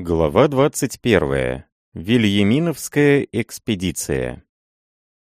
Глава 21. Вильяминовская экспедиция.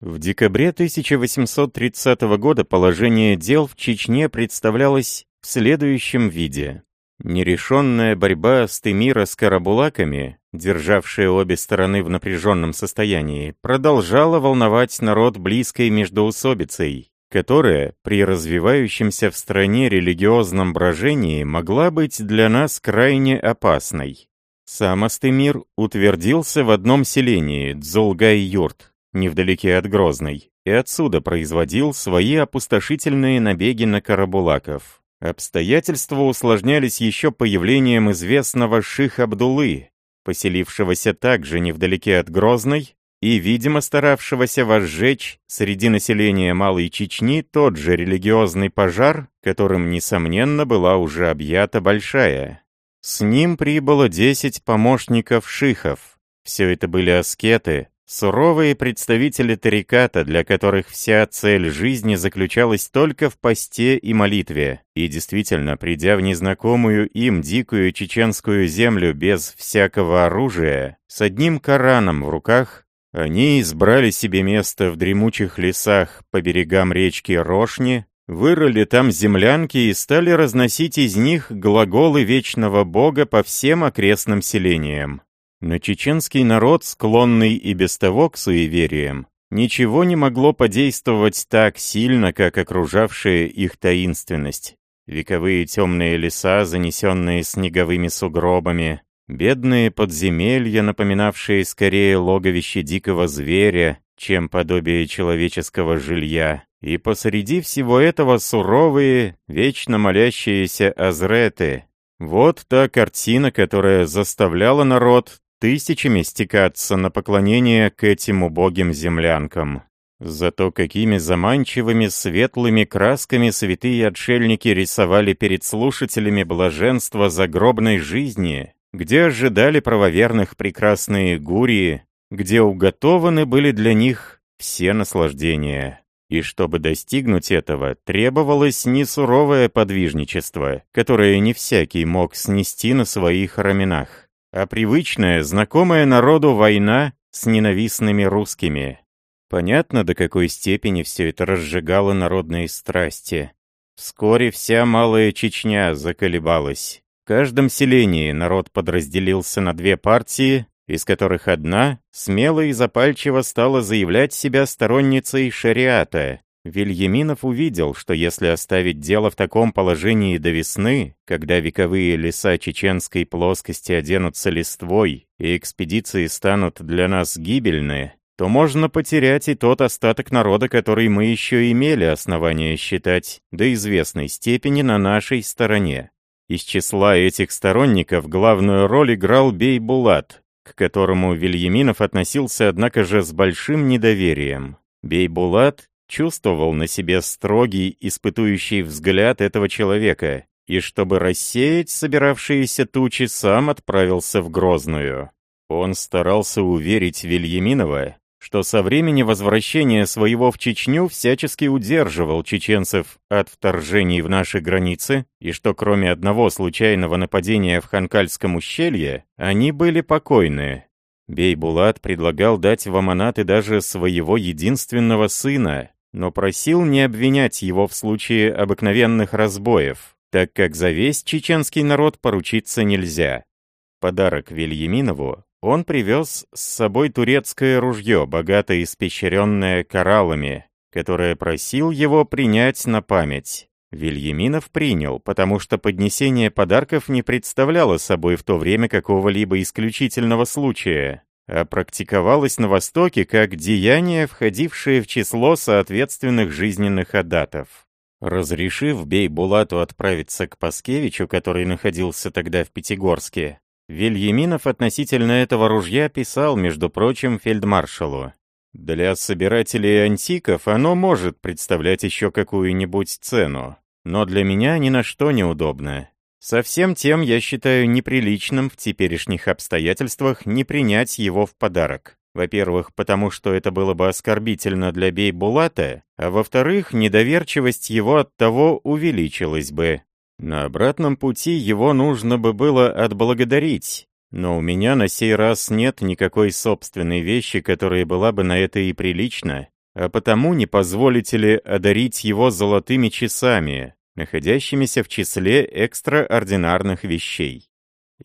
В декабре 1830 года положение дел в Чечне представлялось в следующем виде. Нерешенная борьба Стемира с карабулаками, державшая обе стороны в напряженном состоянии, продолжала волновать народ близкой междоусобицей, которая при развивающемся в стране религиозном брожении могла быть для нас крайне опасной. Сам Астемир утвердился в одном селении, Дзолгай-Юрт, невдалеке от Грозной, и отсюда производил свои опустошительные набеги на карабулаков. Обстоятельства усложнялись еще появлением известного Ших Абдулы, поселившегося также невдалеке от Грозной, и, видимо, старавшегося возжечь среди населения Малой Чечни тот же религиозный пожар, которым, несомненно, была уже объята Большая. С ним прибыло десять помощников шихов. Все это были аскеты, суровые представители тариката, для которых вся цель жизни заключалась только в посте и молитве. И действительно, придя в незнакомую им дикую чеченскую землю без всякого оружия, с одним Кораном в руках, они избрали себе место в дремучих лесах по берегам речки Рошни, Вырыли там землянки и стали разносить из них глаголы вечного бога по всем окрестным селениям. Но чеченский народ, склонный и без того к суевериям, ничего не могло подействовать так сильно, как окружавшая их таинственность. Вековые темные леса, занесенные снеговыми сугробами, бедные подземелья, напоминавшие скорее логовище дикого зверя, чем подобие человеческого жилья, и посреди всего этого суровые, вечно молящиеся азреты. Вот та картина, которая заставляла народ тысячами стекаться на поклонение к этим убогим землянкам. Зато какими заманчивыми светлыми красками святые отшельники рисовали перед слушателями блаженство загробной жизни, где ожидали правоверных прекрасные гурии, где уготованы были для них все наслаждения. И чтобы достигнуть этого, требовалось не суровое подвижничество, которое не всякий мог снести на своих раменах, а привычная, знакомая народу война с ненавистными русскими. Понятно, до какой степени все это разжигало народные страсти. Вскоре вся Малая Чечня заколебалась. В каждом селении народ подразделился на две партии, из которых одна смело и запальчиво стала заявлять себя сторонницей шариата. Вильяминов увидел, что если оставить дело в таком положении до весны, когда вековые леса чеченской плоскости оденутся листвой и экспедиции станут для нас гибельны, то можно потерять и тот остаток народа, который мы еще имели основания считать до известной степени на нашей стороне. Из числа этих сторонников главную роль играл Бей-Булат, к которому Вильяминов относился, однако же, с большим недоверием. Бейбулат чувствовал на себе строгий, испытующий взгляд этого человека, и чтобы рассеять собиравшиеся тучи, сам отправился в Грозную. Он старался уверить Вильяминова, что со времени возвращения своего в Чечню всячески удерживал чеченцев от вторжений в наши границы, и что кроме одного случайного нападения в Ханкальском ущелье, они были покойны. Бейбулат предлагал дать в Аманаты даже своего единственного сына, но просил не обвинять его в случае обыкновенных разбоев, так как за весь чеченский народ поручиться нельзя. Подарок Вильяминову он привез с собой турецкое ружье, богато испещренное кораллами, которое просил его принять на память. Вильяминов принял, потому что поднесение подарков не представляло собой в то время какого-либо исключительного случая, а практиковалось на Востоке как деяние, входившее в число соответственных жизненных адатов. Разрешив Бей-Булату отправиться к Паскевичу, который находился тогда в Пятигорске, Вильяминов относительно этого ружья писал, между прочим, фельдмаршалу. «Для собирателей антиков оно может представлять еще какую-нибудь цену, но для меня ни на что неудобно. Совсем тем я считаю неприличным в теперешних обстоятельствах не принять его в подарок. Во-первых, потому что это было бы оскорбительно для Бейбулата, а во-вторых, недоверчивость его от того увеличилась бы. На обратном пути его нужно бы было отблагодарить, Но у меня на сей раз нет никакой собственной вещи, которая была бы на это и прилична, а потому не позволите ли одарить его золотыми часами, находящимися в числе экстраординарных вещей.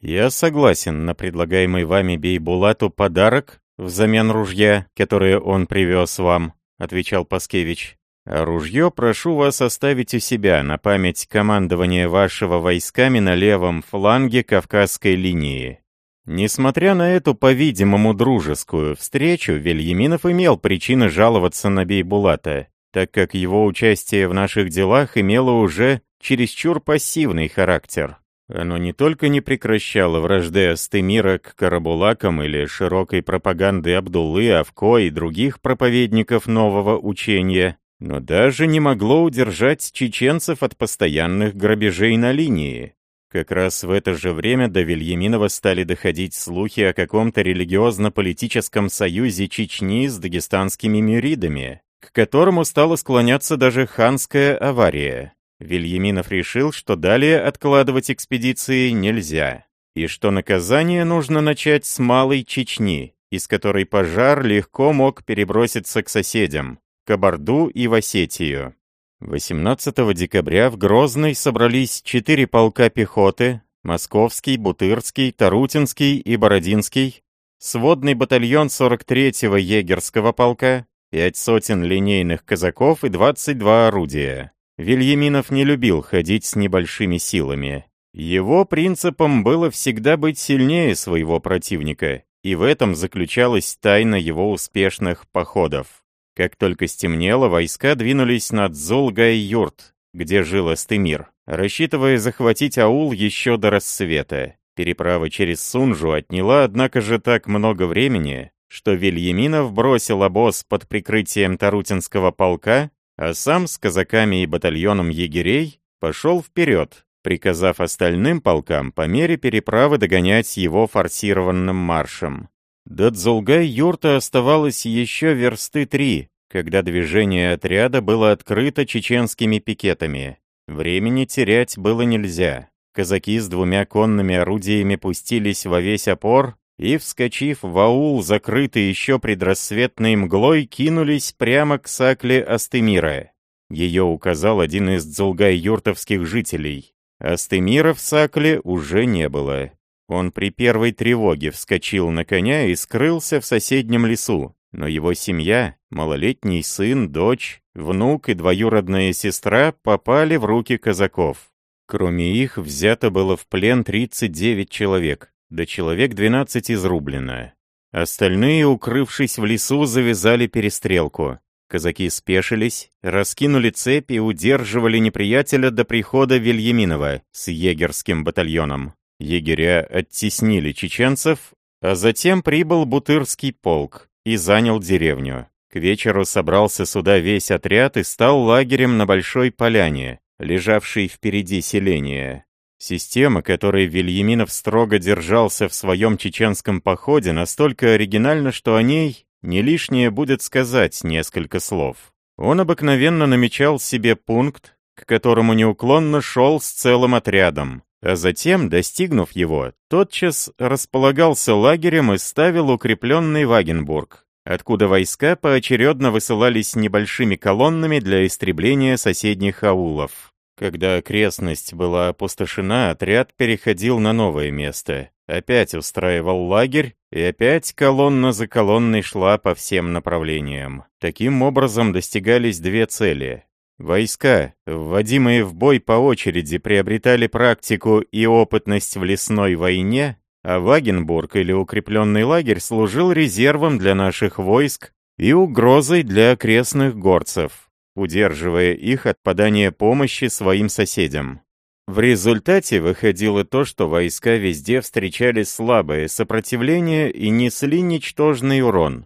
Я согласен на предлагаемый вами Бейбулату подарок взамен ружья, которое он привез вам, отвечал Паскевич. А ружье прошу вас оставить у себя на память командования вашего войсками на левом фланге Кавказской линии. Несмотря на эту, по-видимому, дружескую встречу, Вильяминов имел причины жаловаться на Бейбулата, так как его участие в наших делах имело уже чересчур пассивный характер. Оно не только не прекращало вражды Астемира к Карабулакам или широкой пропаганды Абдуллы, Авко и других проповедников нового учения, но даже не могло удержать чеченцев от постоянных грабежей на линии. Как раз в это же время до Вильяминова стали доходить слухи о каком-то религиозно-политическом союзе Чечни с дагестанскими мюридами, к которому стала склоняться даже ханская авария. Вильяминов решил, что далее откладывать экспедиции нельзя, и что наказание нужно начать с Малой Чечни, из которой пожар легко мог переброситься к соседям, Кабарду и в Осетию. 18 декабря в Грозный собрались четыре полка пехоты, Московский, Бутырский, Тарутинский и Бородинский, сводный батальон 43-го егерского полка, пять сотен линейных казаков и 22 орудия. Вильяминов не любил ходить с небольшими силами. Его принципом было всегда быть сильнее своего противника, и в этом заключалась тайна его успешных походов. Как только стемнело, войска двинулись на Дзулгай-Юрт, где жил Астемир, рассчитывая захватить аул еще до рассвета. Переправа через Сунжу отняла, однако же, так много времени, что Вильяминов бросил обоз под прикрытием Тарутинского полка, а сам с казаками и батальоном егерей пошел вперед, приказав остальным полкам по мере переправы догонять его форсированным маршем. До Дзулгай-юрта оставалось еще версты три, когда движение отряда было открыто чеченскими пикетами. Времени терять было нельзя. Казаки с двумя конными орудиями пустились во весь опор и, вскочив в аул, закрытый еще предрассветной мглой, кинулись прямо к сакле Астемира. Ее указал один из дзулгай-юртовских жителей. Астемира в сакле уже не было. Он при первой тревоге вскочил на коня и скрылся в соседнем лесу, но его семья, малолетний сын, дочь, внук и двоюродная сестра попали в руки казаков. Кроме их, взято было в плен 39 человек, да человек 12 изрублено. Остальные, укрывшись в лесу, завязали перестрелку. Казаки спешились, раскинули цепи и удерживали неприятеля до прихода Вильяминова с егерским батальоном. Егеря оттеснили чеченцев, а затем прибыл Бутырский полк и занял деревню. К вечеру собрался сюда весь отряд и стал лагерем на Большой Поляне, лежавшей впереди селения. Система, которой Вильяминов строго держался в своем чеченском походе, настолько оригинальна, что о ней не лишнее будет сказать несколько слов. Он обыкновенно намечал себе пункт, к которому неуклонно шел с целым отрядом, а затем, достигнув его, тотчас располагался лагерем и ставил укрепленный Вагенбург, откуда войска поочередно высылались небольшими колоннами для истребления соседних аулов. Когда окрестность была опустошена, отряд переходил на новое место, опять устраивал лагерь, и опять колонна за колонной шла по всем направлениям. Таким образом достигались две цели Войска, вводимые в бой по очереди, приобретали практику и опытность в лесной войне, а Вагенбург или укрепленный лагерь служил резервом для наших войск и угрозой для окрестных горцев, удерживая их от подания помощи своим соседям. В результате выходило то, что войска везде встречали слабое сопротивление и несли ничтожный урон.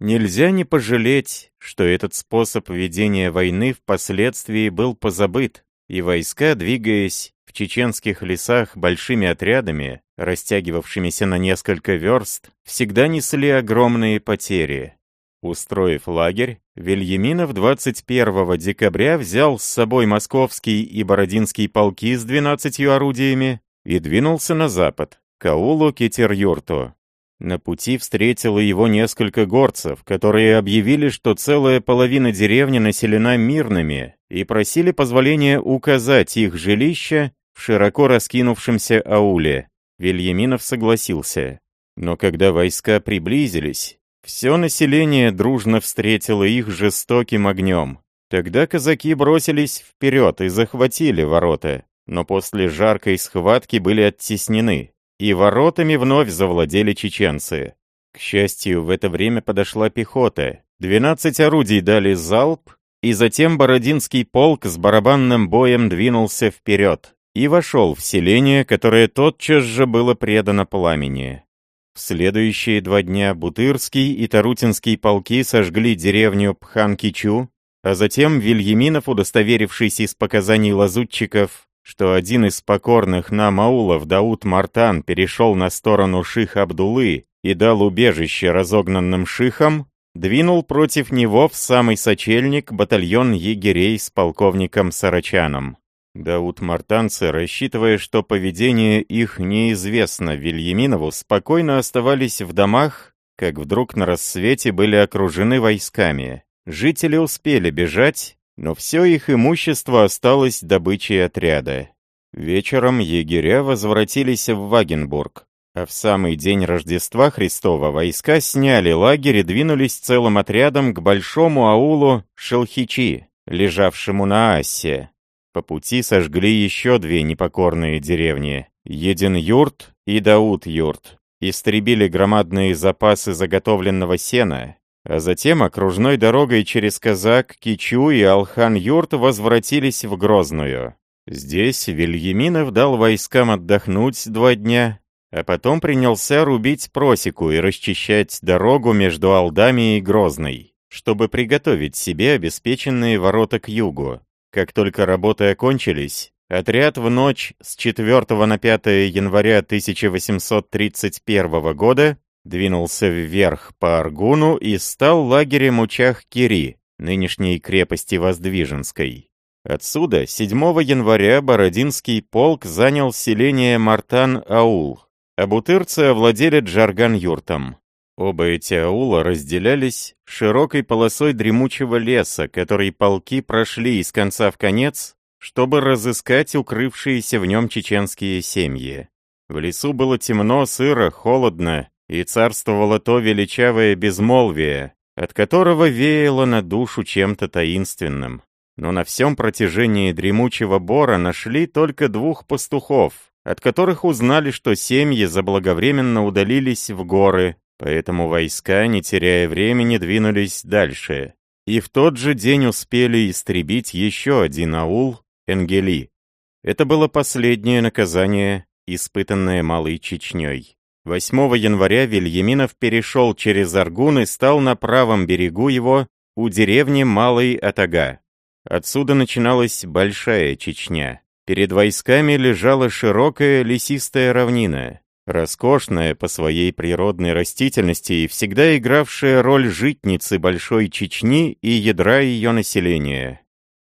Нельзя не пожалеть, что этот способ ведения войны впоследствии был позабыт, и войска, двигаясь в чеченских лесах большими отрядами, растягивавшимися на несколько верст, всегда несли огромные потери. Устроив лагерь, Вильяминов 21 декабря взял с собой московский и бородинский полки с 12 орудиями и двинулся на запад, к аулу Кетер-Юрту. На пути встретило его несколько горцев, которые объявили, что целая половина деревни населена мирными, и просили позволения указать их жилище в широко раскинувшемся ауле. Вильяминов согласился. Но когда войска приблизились, все население дружно встретило их жестоким огнем. Тогда казаки бросились вперед и захватили ворота, но после жаркой схватки были оттеснены и воротами вновь завладели чеченцы. К счастью, в это время подошла пехота. Двенадцать орудий дали залп, и затем Бородинский полк с барабанным боем двинулся вперед и вошел в селение, которое тотчас же было предано пламени. В следующие два дня Бутырский и Тарутинский полки сожгли деревню Пханкичу, а затем Вильяминов, удостоверившись из показаний лазутчиков, что один из покорных нам аулов, Дауд Мартан, перешел на сторону ших Абдулы и дал убежище разогнанным шихам, двинул против него в самый сочельник батальон егерей с полковником Сарачаном. Дауд Мартанцы, рассчитывая, что поведение их неизвестно Вильяминову, спокойно оставались в домах, как вдруг на рассвете были окружены войсками. Жители успели бежать, но все их имущество осталось добычей отряда. Вечером егеря возвратились в Вагенбург, а в самый день Рождества Христова войска сняли лагерь и двинулись целым отрядом к большому аулу Шелхичи, лежавшему на Ассе. По пути сожгли еще две непокорные деревни — Един-Юрт и Дауд-Юрт, истребили громадные запасы заготовленного сена, а затем окружной дорогой через Казак, Кичу и Алхан-Юрт возвратились в Грозную. Здесь Вильяминов дал войскам отдохнуть два дня, а потом принялся рубить просеку и расчищать дорогу между Алдами и Грозной, чтобы приготовить себе обеспеченные ворота к югу. Как только работы окончились, отряд в ночь с 4 на 5 января 1831 года двинулся вверх по Аргуну и стал лагерем у Чах-Кири, нынешней крепости Воздвиженской. Отсюда 7 января Бородинский полк занял селение Мартан-Аул, а бутырцы овладели Джарган-Юртом. Оба эти аула разделялись широкой полосой дремучего леса, который полки прошли из конца в конец, чтобы разыскать укрывшиеся в нем чеченские семьи. В лесу было темно, сыро, холодно, и царствовало то величавое безмолвие, от которого веяло на душу чем-то таинственным. Но на всем протяжении дремучего бора нашли только двух пастухов, от которых узнали, что семьи заблаговременно удалились в горы, поэтому войска, не теряя времени, двинулись дальше. И в тот же день успели истребить еще один аул, Энгели. Это было последнее наказание, испытанное Малой Чечней. 8 января Вильяминов перешел через Аргун и стал на правом берегу его, у деревни Малый Атага. Отсюда начиналась Большая Чечня. Перед войсками лежала широкая лесистая равнина, роскошная по своей природной растительности и всегда игравшая роль житницы Большой Чечни и ядра ее населения.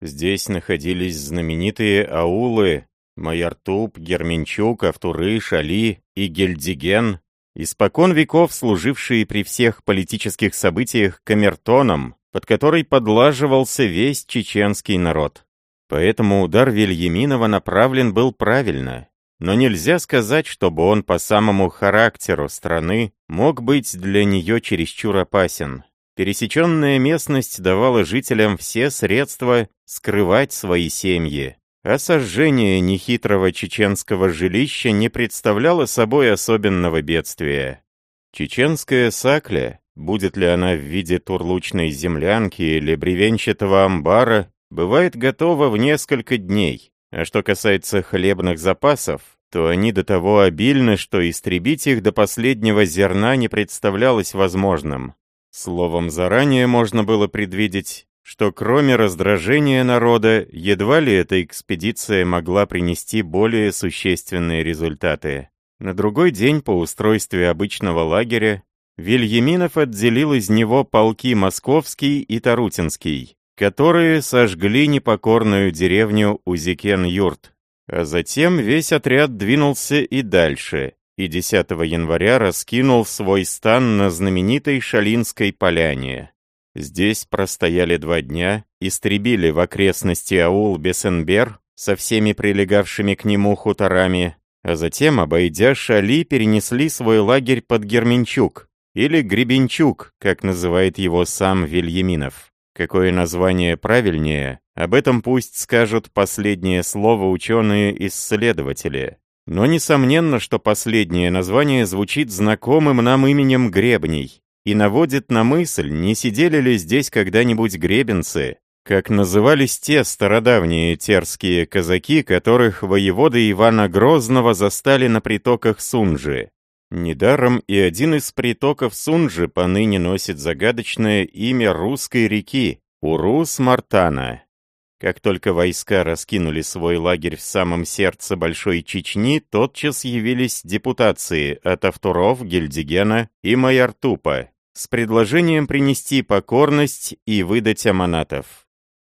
Здесь находились знаменитые аулы Майартуб, Герменчук, Автуры, Шали и Гельдиген, испокон веков служившие при всех политических событиях камертоном, под который подлаживался весь чеченский народ. Поэтому удар Вильяминова направлен был правильно, но нельзя сказать, чтобы он по самому характеру страны мог быть для нее чересчур опасен. Пересеченная местность давала жителям все средства скрывать свои семьи, а сожжение нехитрого чеченского жилища не представляло собой особенного бедствия. Чеченская сакля, будет ли она в виде турлучной землянки или бревенчатого амбара, бывает готова в несколько дней, а что касается хлебных запасов, то они до того обильны, что истребить их до последнего зерна не представлялось возможным. Словом, заранее можно было предвидеть что кроме раздражения народа, едва ли эта экспедиция могла принести более существенные результаты. На другой день по устройстве обычного лагеря Вильяминов отделил из него полки Московский и Тарутинский, которые сожгли непокорную деревню Узикен-Юрт. А затем весь отряд двинулся и дальше, и 10 января раскинул свой стан на знаменитой Шалинской поляне. Здесь простояли два дня, истребили в окрестности аул Бесенбер со всеми прилегавшими к нему хуторами, а затем, обойдя Шали, перенесли свой лагерь под Герменчук, или Гребенчук, как называет его сам Вильяминов. Какое название правильнее, об этом пусть скажут последнее слово ученые-исследователи. Но несомненно, что последнее название звучит знакомым нам именем Гребней и наводит на мысль, не сидели ли здесь когда-нибудь гребенцы, как назывались те стародавние терские казаки, которых воеводы Ивана Грозного застали на притоках Сунжи. Недаром и один из притоков Сунжи поныне носит загадочное имя русской реки – Урус-Мартана. Как только войска раскинули свой лагерь в самом сердце Большой Чечни, тотчас явились депутации от Автуров, Гельдигена и Майартупа с предложением принести покорность и выдать аманатов.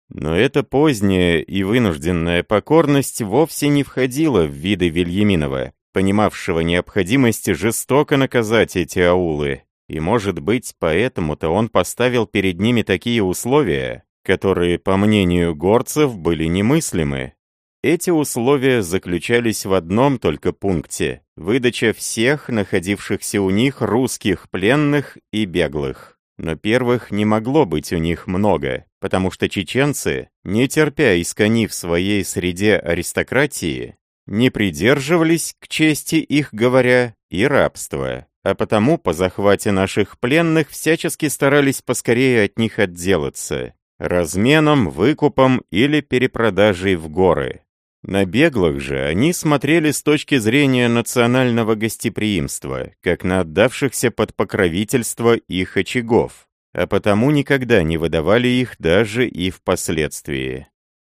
Но эта поздняя и вынужденная покорность вовсе не входила в виды Вильяминова, понимавшего необходимость жестоко наказать эти аулы, и, может быть, поэтому-то он поставил перед ними такие условия, которые, по мнению горцев, были немыслимы. Эти условия заключались в одном только пункте – выдача всех находившихся у них русских пленных и беглых. Но первых не могло быть у них много, потому что чеченцы, не терпя искони в своей среде аристократии, не придерживались, к чести их говоря, и рабства, а потому по захвате наших пленных всячески старались поскорее от них отделаться, разменом, выкупом или перепродажей в горы. На беглых же они смотрели с точки зрения национального гостеприимства, как на отдавшихся под покровительство их очагов, а потому никогда не выдавали их даже и впоследствии.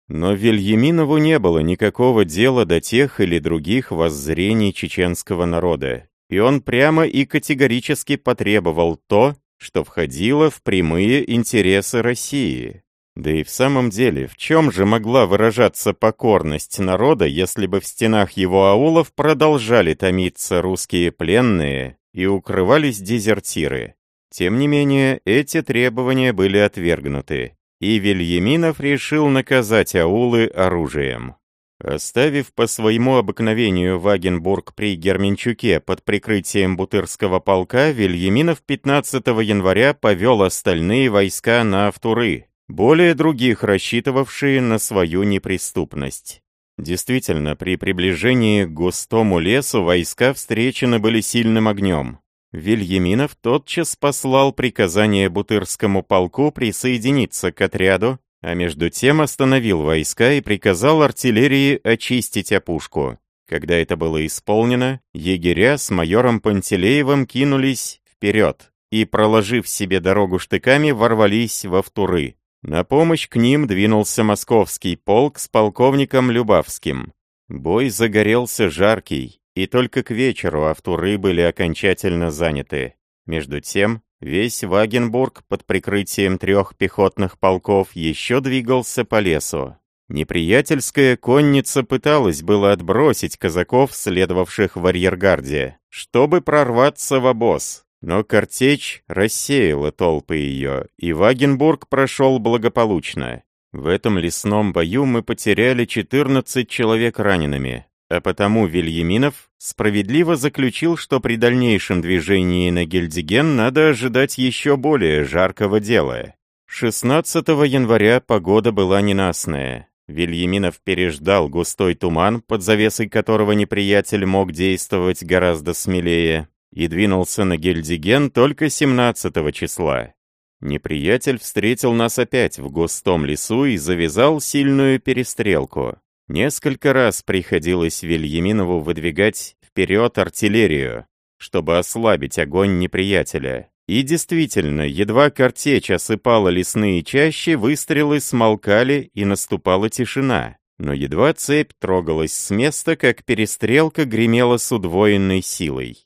Но Вильяминову не было никакого дела до тех или других воззрений чеченского народа, и он прямо и категорически потребовал то, что входило в прямые интересы России. Да и в самом деле, в чем же могла выражаться покорность народа, если бы в стенах его аулов продолжали томиться русские пленные и укрывались дезертиры? Тем не менее, эти требования были отвергнуты, и Вильяминов решил наказать аулы оружием. Оставив по своему обыкновению Вагенбург при Герменчуке под прикрытием Бутырского полка, Вильяминов 15 января повел остальные войска на Автуры, более других рассчитывавшие на свою неприступность. Действительно, при приближении к густому лесу войска встречены были сильным огнем. Вильяминов тотчас послал приказание Бутырскому полку присоединиться к отряду, а между тем остановил войска и приказал артиллерии очистить опушку. Когда это было исполнено, егеря с майором Пантелеевым кинулись вперед и, проложив себе дорогу штыками, ворвались во втуры. На помощь к ним двинулся московский полк с полковником Любавским. Бой загорелся жаркий, и только к вечеру автуры были окончательно заняты. Между тем, весь Вагенбург под прикрытием трех пехотных полков еще двигался по лесу. Неприятельская конница пыталась было отбросить казаков, следовавших в арьергарде, чтобы прорваться в обоз. Но картечь рассеяла толпы ее, и Вагенбург прошел благополучно. В этом лесном бою мы потеряли 14 человек ранеными, а потому Вильяминов справедливо заключил, что при дальнейшем движении на Гельдиген надо ожидать еще более жаркого дела. 16 января погода была ненастная. Вильяминов переждал густой туман, под завесой которого неприятель мог действовать гораздо смелее и двинулся на Гельдиген только 17 числа. Неприятель встретил нас опять в густом лесу и завязал сильную перестрелку. Несколько раз приходилось Вильяминову выдвигать вперед артиллерию, чтобы ослабить огонь неприятеля. И действительно, едва картечь осыпала лесные чащи, выстрелы смолкали и наступала тишина. Но едва цепь трогалась с места, как перестрелка гремела с удвоенной силой.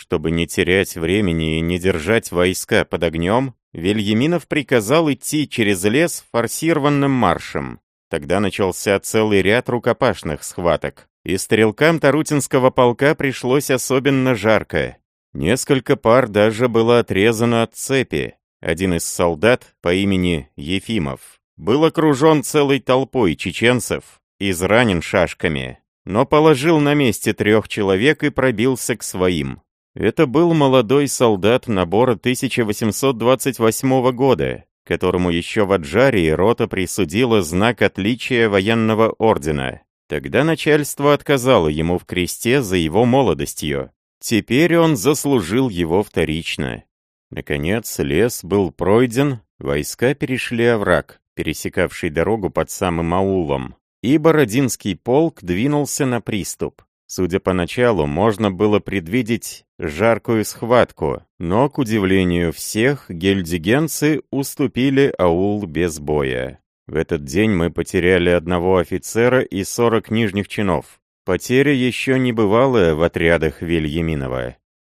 Чтобы не терять времени и не держать войска под огнем, Вильяминов приказал идти через лес форсированным маршем. Тогда начался целый ряд рукопашных схваток, и стрелкам Тарутинского полка пришлось особенно жарко. Несколько пар даже было отрезано от цепи. Один из солдат по имени Ефимов был окружен целой толпой чеченцев, изранен шашками, но положил на месте трех человек и пробился к своим. Это был молодой солдат набора 1828 года, которому еще в Аджарии рота присудила знак отличия военного ордена. Тогда начальство отказало ему в кресте за его молодостью. Теперь он заслужил его вторично. Наконец, лес был пройден, войска перешли овраг, пересекавший дорогу под самым аулом, и Бородинский полк двинулся на приступ. Судя по началу, можно было предвидеть жаркую схватку, но, к удивлению всех, гельдигенцы уступили аул без боя. В этот день мы потеряли одного офицера и 40 нижних чинов. Потеря еще не бывалая в отрядах Вильяминова.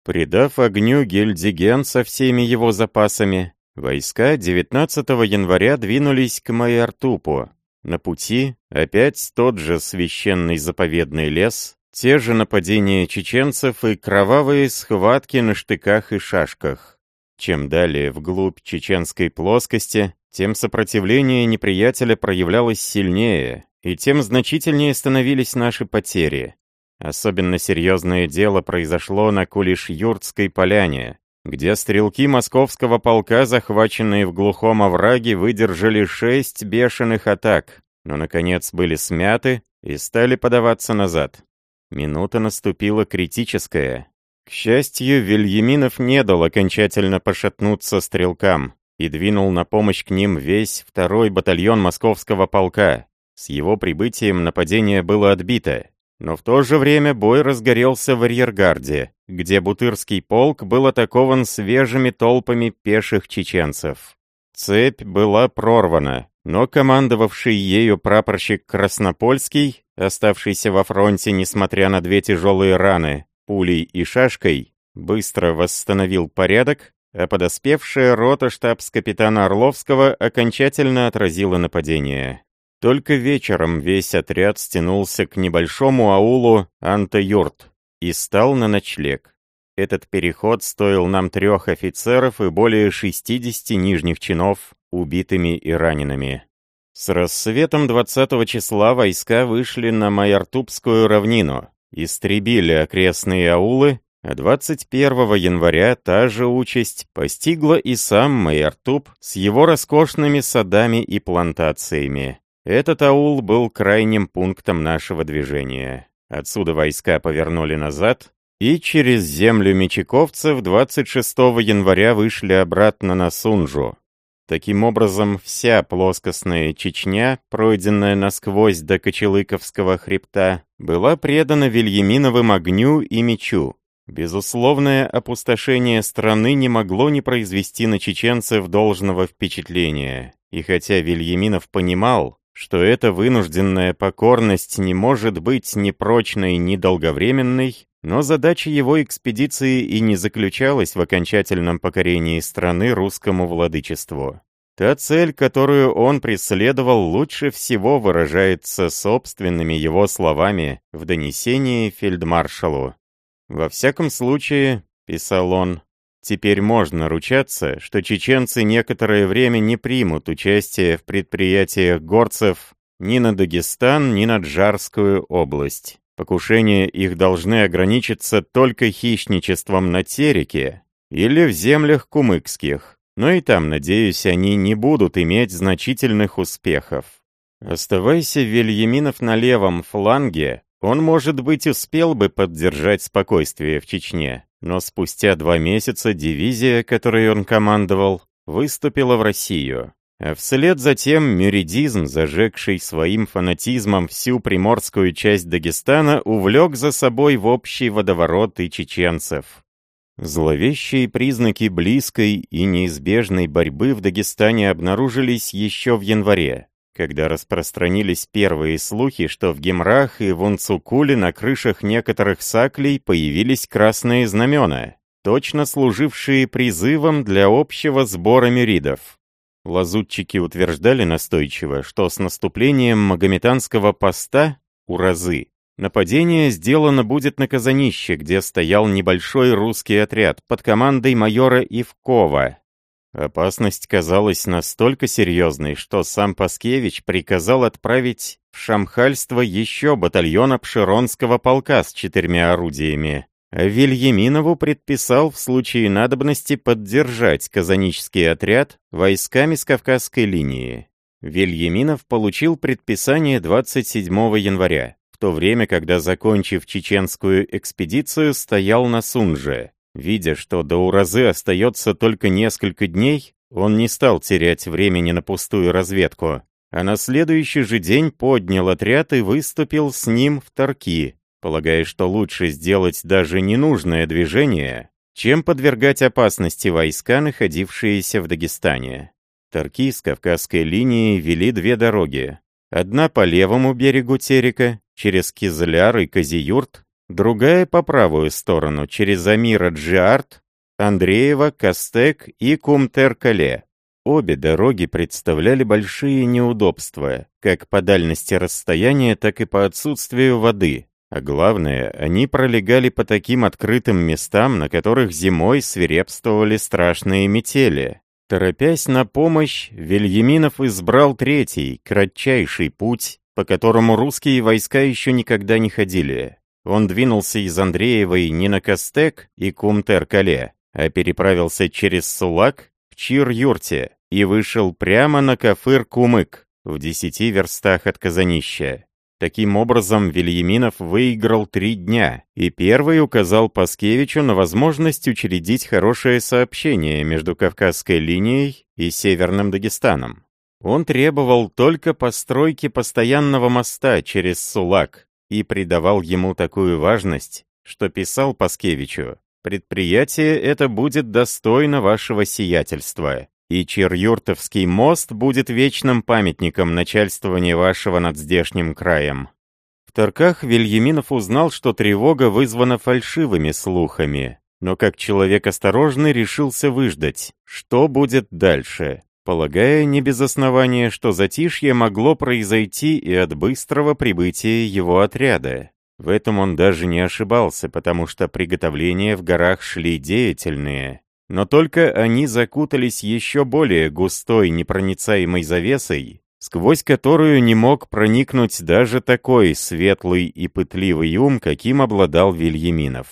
Придав огню Гельдиген со всеми его запасами, войска 19 января двинулись к Майартупу. На пути опять тот же священный заповедный лес, те же нападения чеченцев и кровавые схватки на штыках и шашках. Чем далее вглубь чеченской плоскости, тем сопротивление неприятеля проявлялось сильнее, и тем значительнее становились наши потери. Особенно серьезное дело произошло на Кулиш-Юртской поляне, где стрелки московского полка, захваченные в глухом овраге, выдержали шесть бешеных атак, но, наконец, были смяты и стали подаваться назад. Минута наступила критическая. К счастью, Вильяминов не дал окончательно пошатнуться стрелкам и двинул на помощь к ним весь второй батальон московского полка. С его прибытием нападение было отбито, но в то же время бой разгорелся в арьергарде, где Бутырский полк был атакован свежими толпами пеших чеченцев. Цепь была прорвана, но командовавший ею прапорщик Краснопольский оставшийся во фронте, несмотря на две тяжелые раны, пулей и шашкой, быстро восстановил порядок, а подоспевшая рота штабс-капитана Орловского окончательно отразила нападение. Только вечером весь отряд стянулся к небольшому аулу Анта-Юрт и стал на ночлег. Этот переход стоил нам трех офицеров и более 60 нижних чинов убитыми и янами. С рассветом 20 числа войска вышли на Майартубскую равнину, истребили окрестные аулы, а 21 января та же участь постигла и сам Майартуб с его роскошными садами и плантациями. Этот аул был крайним пунктом нашего движения. Отсюда войска повернули назад и через землю мечиковцев 26 января вышли обратно на Сунжу, Таким образом, вся плоскостная Чечня, пройденная насквозь до Кочелыковского хребта, была предана Вильяминовым огню и мечу. Безусловное опустошение страны не могло не произвести на чеченцев должного впечатления. И хотя Вильяминов понимал, что эта вынужденная покорность не может быть ни прочной, ни долговременной, но задача его экспедиции и не заключалась в окончательном покорении страны русскому владычеству. Та цель, которую он преследовал, лучше всего выражается собственными его словами в донесении фельдмаршалу. «Во всяком случае», — писал он, — «теперь можно ручаться, что чеченцы некоторое время не примут участие в предприятиях горцев ни на Дагестан, ни на Джарскую область». Покушения их должны ограничиться только хищничеством на Тереке или в землях кумыкских, но и там, надеюсь, они не будут иметь значительных успехов. Оставайся Вильяминов на левом фланге, он, может быть, успел бы поддержать спокойствие в Чечне, но спустя два месяца дивизия, которой он командовал, выступила в Россию. А вслед за тем мюридизм, зажегший своим фанатизмом всю приморскую часть Дагестана, увлек за собой в общий водоворот и чеченцев. Зловещие признаки близкой и неизбежной борьбы в Дагестане обнаружились еще в январе, когда распространились первые слухи, что в Гемрах и Вунцукуле на крышах некоторых саклей появились красные знамена, точно служившие призывом для общего сбора мюридов. Лазутчики утверждали настойчиво, что с наступлением магометанского поста, уразы, Нападение сделано будет на Казанище, где стоял небольшой русский отряд под командой майора Ивкова. Опасность казалась настолько серьезной, что сам Паскевич приказал отправить в Шамхальство еще батальон Обширонского полка с четырьмя орудиями. Вильяминову предписал в случае надобности поддержать казанический отряд войсками с Кавказской линии. Вильяминов получил предписание 27 января, в то время, когда, закончив чеченскую экспедицию, стоял на Сунже. Видя, что до Уразы остается только несколько дней, он не стал терять времени на пустую разведку, а на следующий же день поднял отряд и выступил с ним в Тарки, полагая, что лучше сделать даже ненужное движение, чем подвергать опасности войска, находившиеся в Дагестане. Тарки с Кавказской линии вели две дороги. Одна по левому берегу Терека, через Кизляр и Козиюрт, другая по правую сторону, через Амира Джиарт, Андреева, Кастек и Кумтер-Кале. Обе дороги представляли большие неудобства, как по дальности расстояния, так и по отсутствию воды. А главное, они пролегали по таким открытым местам, на которых зимой свирепствовали страшные метели. Торопясь на помощь, Вильяминов избрал третий, кратчайший путь, по которому русские войска еще никогда не ходили. Он двинулся из Андреевой не на Костек и Кумтер-Кале, а переправился через Сулак в Чир-Юрте и вышел прямо на Кафыр-Кумык в десяти верстах от Казанища. Таким образом, Вильяминов выиграл три дня, и первый указал Паскевичу на возможность учредить хорошее сообщение между Кавказской линией и Северным Дагестаном. Он требовал только постройки постоянного моста через Сулак, и придавал ему такую важность, что писал Паскевичу, «Предприятие это будет достойно вашего сиятельства, и Черюртовский мост будет вечным памятником начальствования вашего над здешним краем». В Тарках Вильяминов узнал, что тревога вызвана фальшивыми слухами, но как человек осторожный решился выждать, что будет дальше полагая не без основания, что затишье могло произойти и от быстрого прибытия его отряда. В этом он даже не ошибался, потому что приготовления в горах шли деятельные. Но только они закутались еще более густой непроницаемой завесой, сквозь которую не мог проникнуть даже такой светлый и пытливый ум, каким обладал Вильяминов.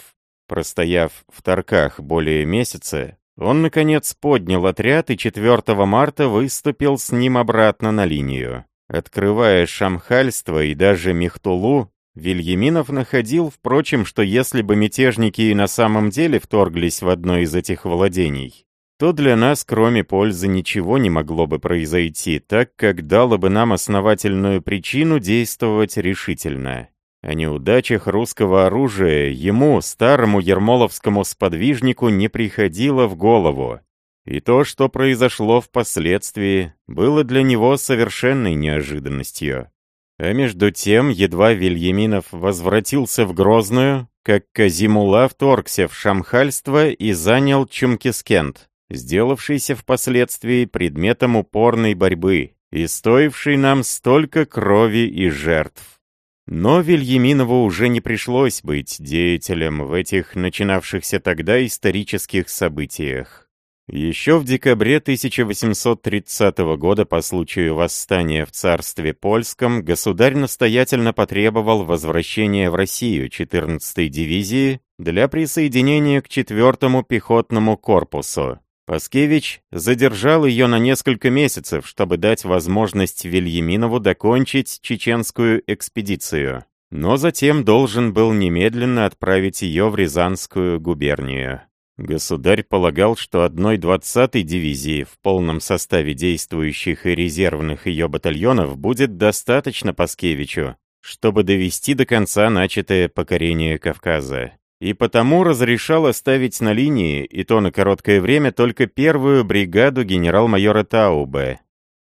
Простояв в Тарках более месяца, он, наконец, поднял отряд и 4 марта выступил с ним обратно на линию. Открывая Шамхальство и даже Мехтулу, Вильяминов находил, впрочем, что если бы мятежники и на самом деле вторглись в одно из этих владений, то для нас, кроме пользы, ничего не могло бы произойти, так как дало бы нам основательную причину действовать решительно. О неудачах русского оружия ему, старому ермоловскому сподвижнику, не приходило в голову. И то, что произошло впоследствии, было для него совершенной неожиданностью. А между тем, едва Вильяминов возвратился в Грозную, как Казимула вторгся в шамхальство и занял Чумкискент, сделавшийся впоследствии предметом упорной борьбы и стоивший нам столько крови и жертв. Но Вильяминову уже не пришлось быть деятелем в этих начинавшихся тогда исторических событиях. Еще в декабре 1830 года по случаю восстания в царстве польском государь настоятельно потребовал возвращения в Россию 14-й дивизии для присоединения к 4-му пехотному корпусу. Паскевич задержал ее на несколько месяцев, чтобы дать возможность Вильяминову докончить чеченскую экспедицию, но затем должен был немедленно отправить ее в Рязанскую губернию. Государь полагал, что одной 20-й дивизии в полном составе действующих и резервных ее батальонов будет достаточно Паскевичу, чтобы довести до конца начатое покорение Кавказа и потому разрешал оставить на линии, и то на короткое время, только первую бригаду генерал-майора Таубе.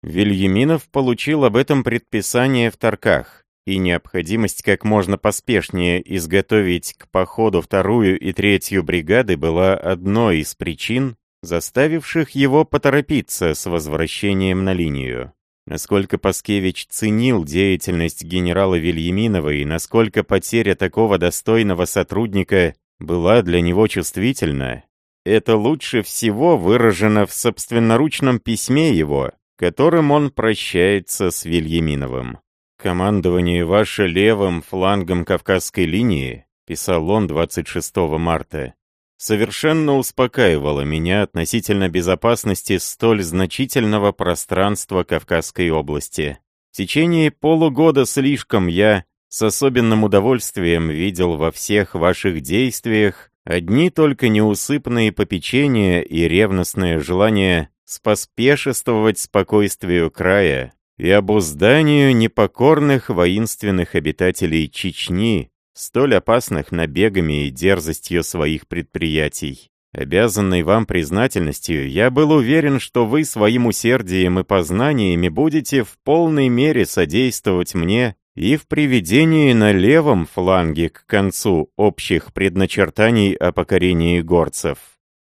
Вильяминов получил об этом предписание в Тарках, и необходимость как можно поспешнее изготовить к походу вторую и третью бригады была одной из причин, заставивших его поторопиться с возвращением на линию. насколько Паскевич ценил деятельность генерала Вильяминова и насколько потеря такого достойного сотрудника была для него чувствительна, это лучше всего выражено в собственноручном письме его, которым он прощается с Вильяминовым. «Командование ваше левым флангом Кавказской линии», писал он 26 марта, совершенно успокаивало меня относительно безопасности столь значительного пространства Кавказской области. В течение полугода слишком я с особенным удовольствием видел во всех ваших действиях одни только неусыпные попечения и ревностное желание споспешествовать спокойствию края и обузданию непокорных воинственных обитателей Чечни, столь опасных набегами и дерзостью своих предприятий. Обязанный вам признательностью, я был уверен, что вы своим усердием и познаниями будете в полной мере содействовать мне и в приведении на левом фланге к концу общих предначертаний о покорении горцев.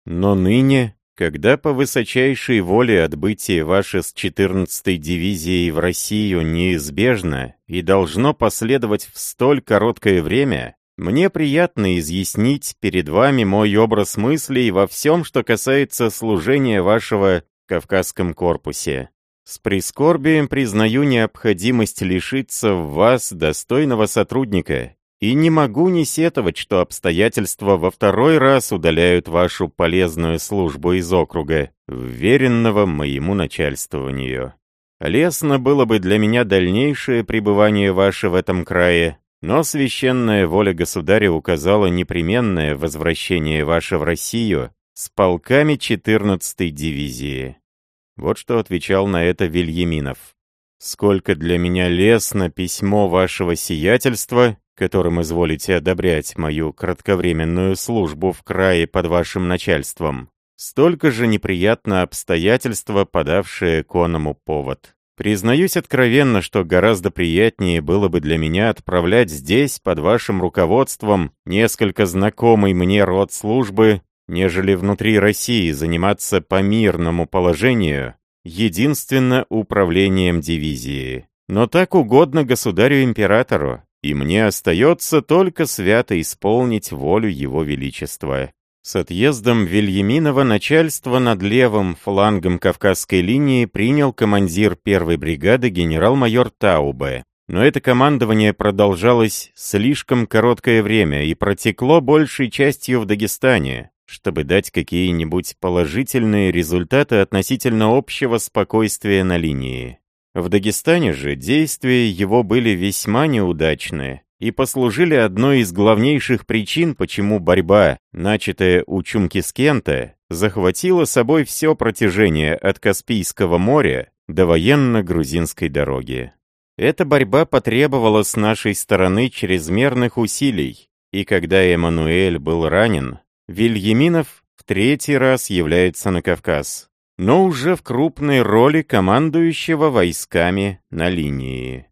Но ныне, когда по высочайшей воле отбытие ваше с 14-й дивизией в Россию неизбежно и должно последовать в столь короткое время, мне приятно изъяснить перед вами мой образ мыслей во всем, что касается служения вашего в Кавказском корпусе. С прискорбием признаю необходимость лишиться в вас достойного сотрудника и не могу не сетовать, что обстоятельства во второй раз удаляют вашу полезную службу из округа, вверенного моему начальствованию. Лестно было бы для меня дальнейшее пребывание ваше в этом крае, но священная воля государя указала непременное возвращение ваше в Россию с полками 14-й дивизии. Вот что отвечал на это Вильяминов. «Сколько для меня лестно письмо вашего сиятельства, которым изволите одобрять мою кратковременную службу в крае под вашим начальством, столько же неприятно обстоятельства, подавшие коному повод. Признаюсь откровенно, что гораздо приятнее было бы для меня отправлять здесь, под вашим руководством, несколько знакомый мне род службы, нежели внутри России заниматься по мирному положению единственно управлением дивизии. Но так угодно государю-императору, и мне остается только свято исполнить волю его величества. С отъездом Вильяминова начальство над левым флангом Кавказской линии принял командир первой бригады генерал-майор Таубе. Но это командование продолжалось слишком короткое время и протекло большей частью в Дагестане, чтобы дать какие-нибудь положительные результаты относительно общего спокойствия на линии. В Дагестане же действия его были весьма неудачны и послужили одной из главнейших причин, почему борьба, начатая у Чумкискента, захватила собой все протяжение от Каспийского моря до военно-грузинской дороги. Эта борьба потребовала с нашей стороны чрезмерных усилий, и когда Эммануэль был ранен, Вильяминов в третий раз является на Кавказ, но уже в крупной роли командующего войсками на линии.